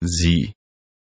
sie